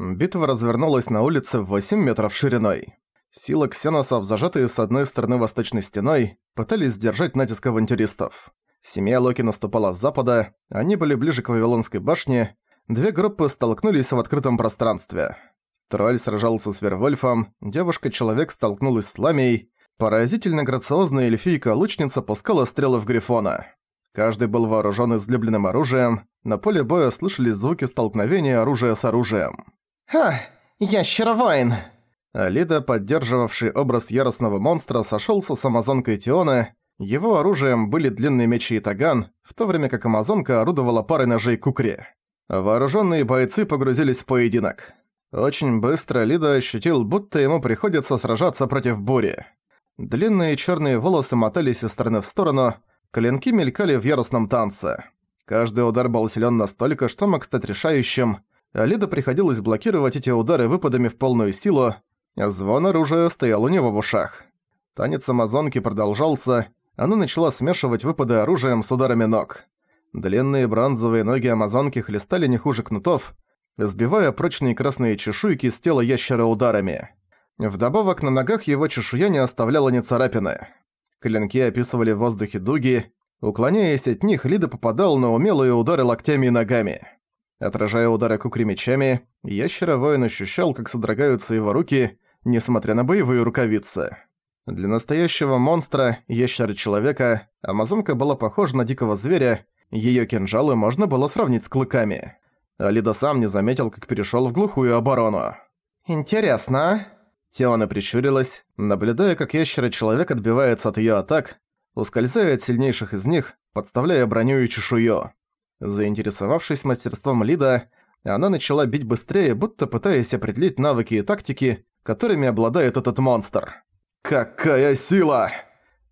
Битва развернулась на улице в 8 метров шириной. Силы ксеносов, зажатые с одной стороны восточной стеной, пытались сдержать натиск авантюристов. Семья Локи наступала с запада, они были ближе к Вавилонской башне, две группы столкнулись в открытом пространстве. Тролль сражался с Вервольфом, девушка-человек столкнулась с Ламией, поразительно грациозная эльфийка-лучница пускала стрелы в Грифона. Каждый был вооружен излюбленным оружием, на поле боя слышались звуки столкновения оружия с оружием. «Ха! Ящеровоин!» Алида, поддерживавший образ яростного монстра, сошёлся с амазонкой Тиона. Его оружием были длинные мечи и таган, в то время как амазонка орудовала парой ножей кукри. Вооруженные бойцы погрузились в поединок. Очень быстро Лида ощутил, будто ему приходится сражаться против бури. Длинные черные волосы мотались из стороны в сторону, клинки мелькали в яростном танце. Каждый удар был силен настолько, что мог стать решающим, Лида приходилось блокировать эти удары выпадами в полную силу, а звон оружия стоял у него в ушах. Танец амазонки продолжался, она начала смешивать выпады оружием с ударами ног. Длинные бронзовые ноги амазонки хлестали не хуже кнутов, сбивая прочные красные чешуйки с тела ящера ударами. Вдобавок на ногах его чешуя не оставляла ни царапины. Клинки описывали в воздухе дуги, уклоняясь от них, Лида попадал на умелые удары локтями и ногами. Отражая удары кукри мечами, ящера-воин ощущал, как содрогаются его руки, несмотря на боевые рукавицы. Для настоящего монстра, ящера-человека, амазонка была похожа на дикого зверя, её кинжалы можно было сравнить с клыками. Алида сам не заметил, как перешёл в глухую оборону. «Интересно, а?» Теона прищурилась, наблюдая, как ящера-человек отбивается от её атак, ускользая от сильнейших из них, подставляя броню и чешую. Заинтересовавшись мастерством Лида, она начала бить быстрее, будто пытаясь определить навыки и тактики, которыми обладает этот монстр. «Какая сила!»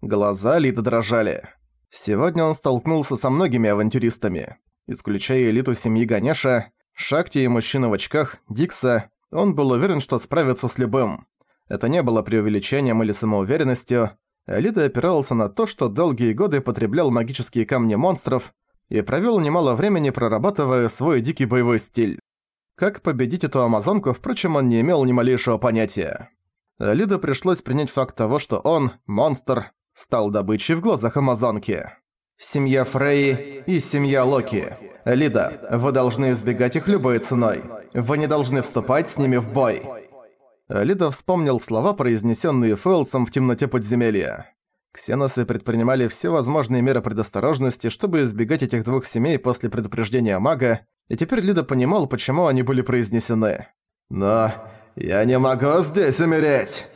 Глаза Лида дрожали. Сегодня он столкнулся со многими авантюристами. Исключая элиту семьи Ганеша, Шакти и мужчину в очках, Дикса, он был уверен, что справится с любым. Это не было преувеличением или самоуверенностью. Лида опирался на то, что долгие годы потреблял магические камни монстров и провёл немало времени, прорабатывая свой дикий боевой стиль. Как победить эту амазонку, впрочем, он не имел ни малейшего понятия. Лида пришлось принять факт того, что он, монстр, стал добычей в глазах амазонки. Семья Фрей и семья Локи. Лида, вы должны избегать их любой ценой. Вы не должны вступать с ними в бой. Лида вспомнил слова, произнесенные Фэлсом в темноте подземелья. Ксеносы предпринимали все возможные меры предосторожности, чтобы избегать этих двух семей после предупреждения мага, и теперь Лида понимал, почему они были произнесены. «Но я не могу здесь умереть!»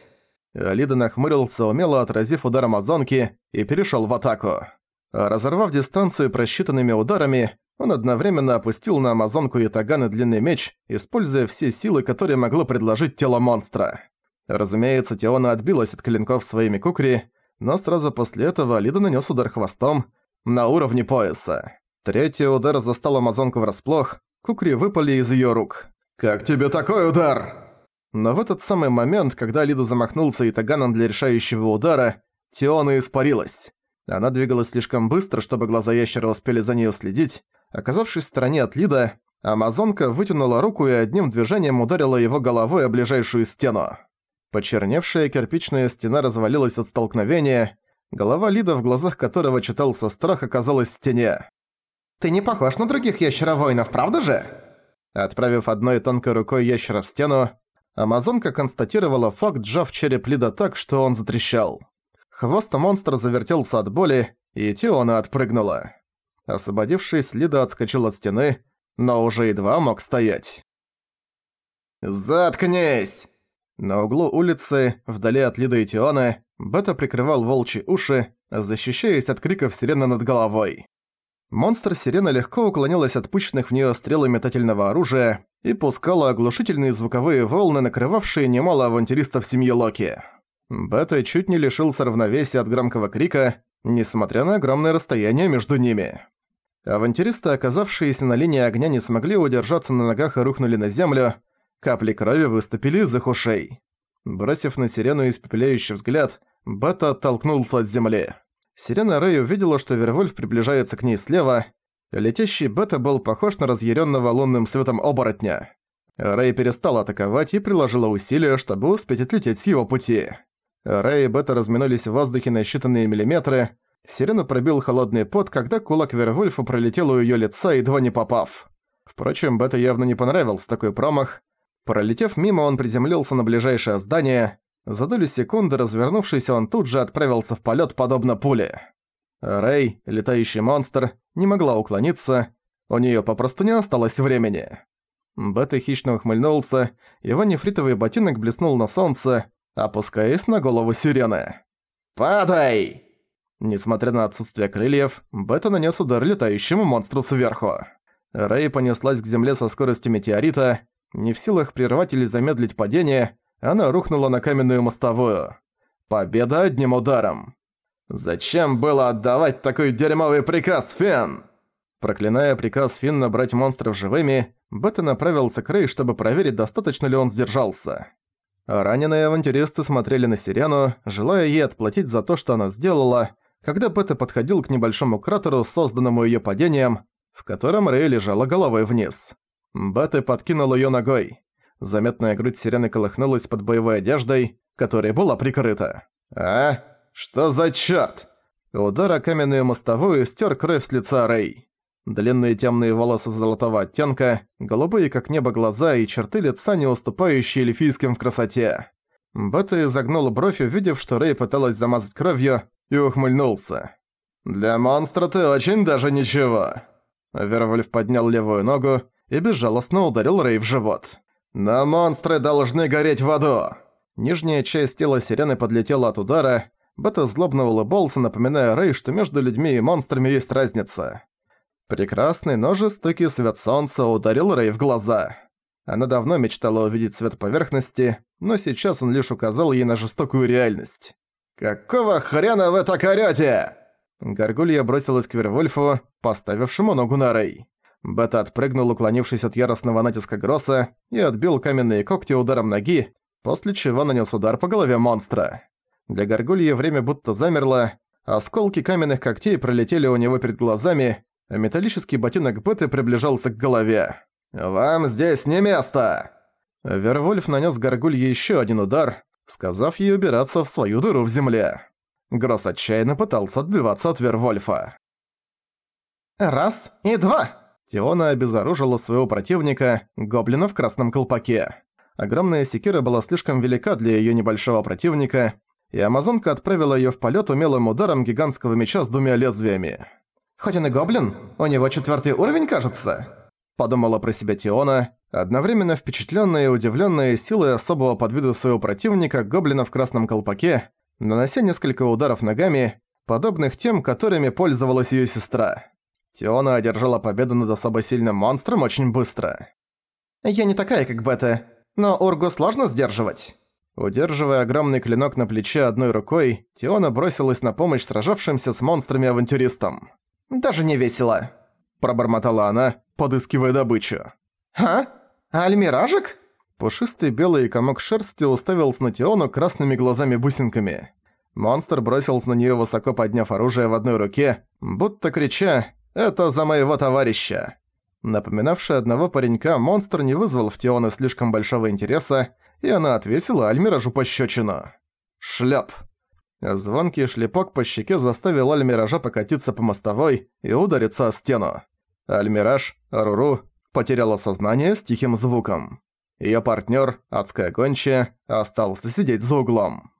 Лида нахмурился, умело отразив удар Амазонки, и перешёл в атаку. Разорвав дистанцию просчитанными ударами, он одновременно опустил на Амазонку и Таганы длинный меч, используя все силы, которые могло предложить тело монстра. Разумеется, Теона отбилась от клинков своими кукри, но сразу после этого Лида нанес удар хвостом на уровне пояса. Третий удар застал Амазонку врасплох, кукри выпали из ее рук. «Как тебе такой удар?» Но в этот самый момент, когда Лида замахнулся Итаганом для решающего удара, Теона испарилась. Она двигалась слишком быстро, чтобы глаза ящера успели за ней следить. Оказавшись в стороне от Лида, Амазонка вытянула руку и одним движением ударила его головой о ближайшую стену. Почерневшая кирпичная стена развалилась от столкновения, голова Лида, в глазах которого читался страх, оказалась в стене. «Ты не похож на других ящеровоинов, правда же?» Отправив одной тонкой рукой ящера в стену, Амазонка констатировала факт, сжав череп Лида так, что он затрещал. Хвост монстра завертелся от боли, и Тиона отпрыгнула. Освободившись, Лида отскочил от стены, но уже едва мог стоять. «Заткнись!» На углу улицы, вдали от Лиды и Тиона, Бета прикрывал волчьи уши, защищаясь от криков сирены над головой. Монстр-сирена легко уклонилась от пущенных в неё стрелы метательного оружия и пускала оглушительные звуковые волны, накрывавшие немало авантюристов семьи Локи. Бета чуть не лишился равновесия от громкого крика, несмотря на огромное расстояние между ними. Авантюристы, оказавшиеся на линии огня, не смогли удержаться на ногах и рухнули на землю, Капли крови выступили из их ушей. Бросив на Сирену испепеляющий взгляд, Бета оттолкнулся от земли. Сирена Рэй увидела, что Вервольф приближается к ней слева. Летящий Бета был похож на разъяренного лунным светом оборотня. Рэй перестала атаковать и приложила усилия, чтобы успеть отлететь с его пути. Рэй и Бета разминулись в воздухе на считанные миллиметры. Сирену пробил холодный пот, когда кулак Вервольфа пролетел у её лица, едва не попав. Впрочем, Бета явно не понравился такой промах. Пролетев мимо, он приземлился на ближайшее здание. За долю секунды, развернувшись, он тут же отправился в полет, подобно пуле. Рэй, летающий монстр, не могла уклониться, у нее попросту не осталось времени. Бета хищно ухмыльнулся, его нефритовый ботинок блеснул на солнце, опускаясь на голову сирены. «Падай!» Несмотря на отсутствие крыльев, Бета нанес удар летающему монстру сверху. Рэй понеслась к земле со скоростью метеорита, не в силах прервать или замедлить падение, она рухнула на каменную мостовую. Победа одним ударом. «Зачем было отдавать такой дерьмовый приказ, Фен?» Проклиная приказ Финна брать монстров живыми, Бета направился к Рэй, чтобы проверить, достаточно ли он сдержался. Раненые авантюристы смотрели на Сирену, желая ей отплатить за то, что она сделала, когда Бета подходил к небольшому кратеру, созданному её падением, в котором Рэй лежала головой вниз. Бета подкинул её ногой. Заметная грудь Сирены колыхнулась под боевой одеждой, которой была прикрыта. «А? Что за чёрт?» Удар о каменную мостовую стер кровь с лица Рэй. Длинные темные волосы золотого оттенка, голубые как небо глаза и черты лица, не уступающие эльфийским в красоте. Бета изогнул бровь, увидев, что Рэй пыталась замазать кровью, и ухмыльнулся. «Для монстра ты очень даже ничего». Вервольф поднял левую ногу и безжалостно ударил Рэй в живот. «Но монстры должны гореть в аду!» Нижняя часть тела сирены подлетела от удара, Бета злобно улыбался, напоминая Рэй, что между людьми и монстрами есть разница. Прекрасный, но жестокий свет солнца ударил Рэй в глаза. Она давно мечтала увидеть свет поверхности, но сейчас он лишь указал ей на жестокую реальность. «Какого хрена вы так орёте?» Горгулья бросилась к Вервольфу, поставившему ногу на Рэй. Бета отпрыгнул, уклонившись от яростного натиска Гросса, и отбил каменные когти ударом ноги, после чего нанес удар по голове монстра. Для Горгульи время будто замерло, осколки каменных когтей пролетели у него перед глазами, а металлический ботинок Беты приближался к голове. «Вам здесь не место!» Вервольф нанес горгулье еще один удар, сказав ей убираться в свою дыру в земле. Гросс отчаянно пытался отбиваться от Вервольфа. «Раз и два!» Теона обезоружила своего противника, гоблина в красном колпаке. Огромная секира была слишком велика для её небольшого противника, и амазонка отправила её в полёт умелым ударом гигантского меча с двумя лезвиями. Хоть он и гоблин, у него четвертый уровень, кажется?» Подумала про себя Тиона, одновременно впечатлённая и удивлённая силой особого подвида своего противника, гоблина в красном колпаке, нанося несколько ударов ногами, подобных тем, которыми пользовалась её сестра. Тиона одержала победу над особо сильным монстром очень быстро. «Я не такая, как Бета, но Ургу сложно сдерживать». Удерживая огромный клинок на плече одной рукой, Тиона бросилась на помощь сражавшимся с монстрами-авантюристам. Даже не весело», – пробормотала она, подыскивая добычу. «А? Альмиражик?» Пушистый белый комок шерсти уставился на Тиону красными глазами-бусинками. Монстр бросился на неё, высоко подняв оружие в одной руке, будто крича «Это за моего товарища!». Напоминавший одного паренька, монстр не вызвал в Тионы слишком большого интереса, и она отвесила Альмиражу пощечину. Шляп. Звонкий шлепок по щеке заставил Альмиража покатиться по мостовой и удариться о стену. Альмираж, Руру, потеряла сознание с тихим звуком. Её партнёр, адская гончая, остался сидеть за углом.